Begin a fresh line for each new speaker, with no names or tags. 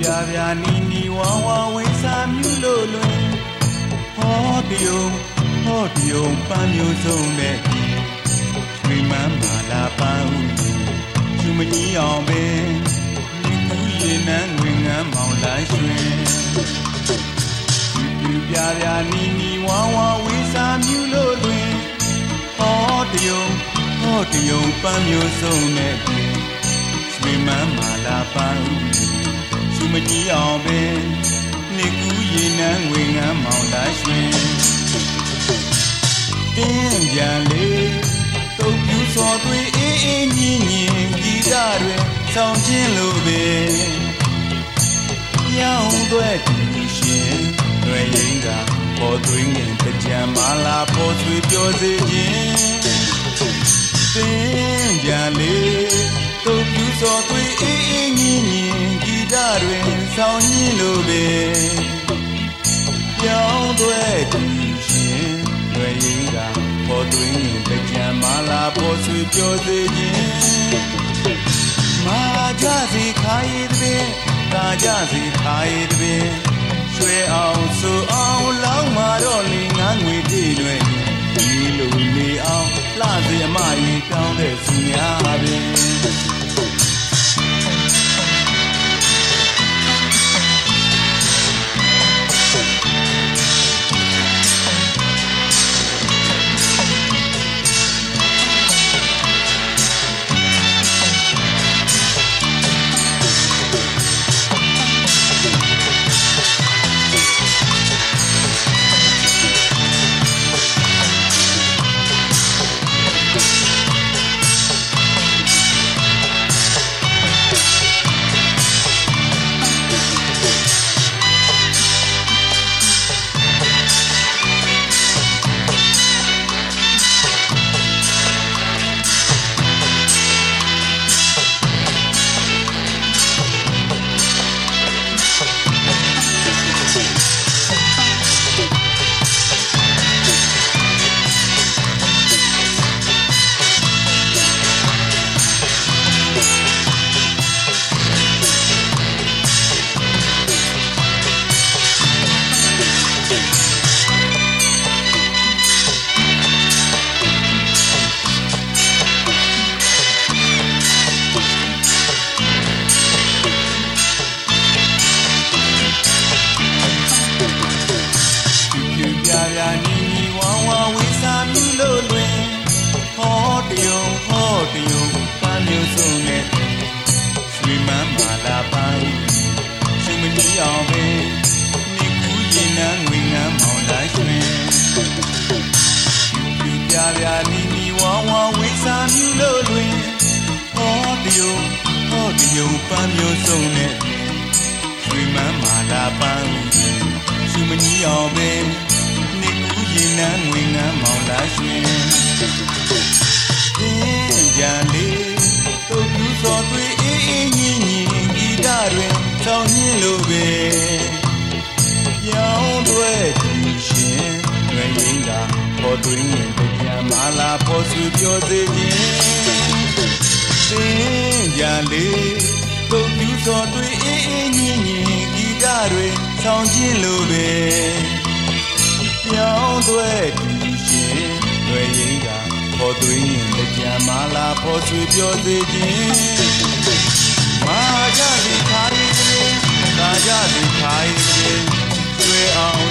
ပြပြနီနီဝါဝါဝိစာမြူလို့လွင်ဟောတယုံဟောတယုံပန်းမျိုးစုံနဲ့ရွှေမန်းမာလာပန်းဦးယူမကြီးအောင်ပင်ဒီကူရေနန်းငွေငန်းမောင်လိုက်ရွှင်ပြပြပြနီနီဝါဝါဝိစာမြူလို့လွင်ဟောတယုံဟောတယုံပန်းမျိုးစုံနဲ့ရွှေမန်းမာလာပန်းဦး မကြီးအောင်ပင်နေကူးရေနန်းငွေငန်းမောင်လာရွှင်တင်းပြန်လေတုတ်ပြူစော်သွေးအေးအေးညင်ညင်ဂီတတွေဆောင်းခြင်းလိုပင်ရောင်းသွဲတူရှင်တွေရင်ကပေါ်သွင်းငင်တကြံမာလာပေါ်သွေးပြောစေခြင်းတင်းပြန်လေတုတ်ပြူစော်သွေးအေးအေးညင်ညင်ဂီ တတွင်ဆောင်ညင်းလိုပင်ပြောင်းသွဲတူရှင်လွယ်ရင်ကပေါ်သွင်းတကြံမာလာပေါ်ဆွေပြောစေခြင်းမာကြစီခါရည်တပင်ကာကြစီခါရည်တပင် ပန်းမျိုးစုံနဲ့ရွှေမန်းမာလာပန်းရှုမကြီးအောင်ပဲနေကူးရင်နှမ်းငွေငန်းမောင်လာရွှင်တင်းကြလေးတုတ်ဘူးစော်သွေးအေးအေးညင်ညင်ဂီတတွင်ဆောင်းညင်းလိုပဲရောင်းတွေသူရှင်တွင်ရင်ကပေါ်တွင်ရင်ကြံမာလာပေါ်ဆွေပြောစေခြင်းစင်ကြလေ ကုန်ပြူစော်တွေအေးအေးညင်ညင်ဂီတတွေဆောင်းခြင်းလိုပဲပြောင်းသွဲကြည့်ရှင်တွေ့ရင်ကပေါ်သွင်းရင်ကြံမလာပေါ်ချွေပြောသေးခြင်းမာကြသည်ခိုင်းတယ်မာကြသည်ခိုင်းတယ်တွေ့အောင်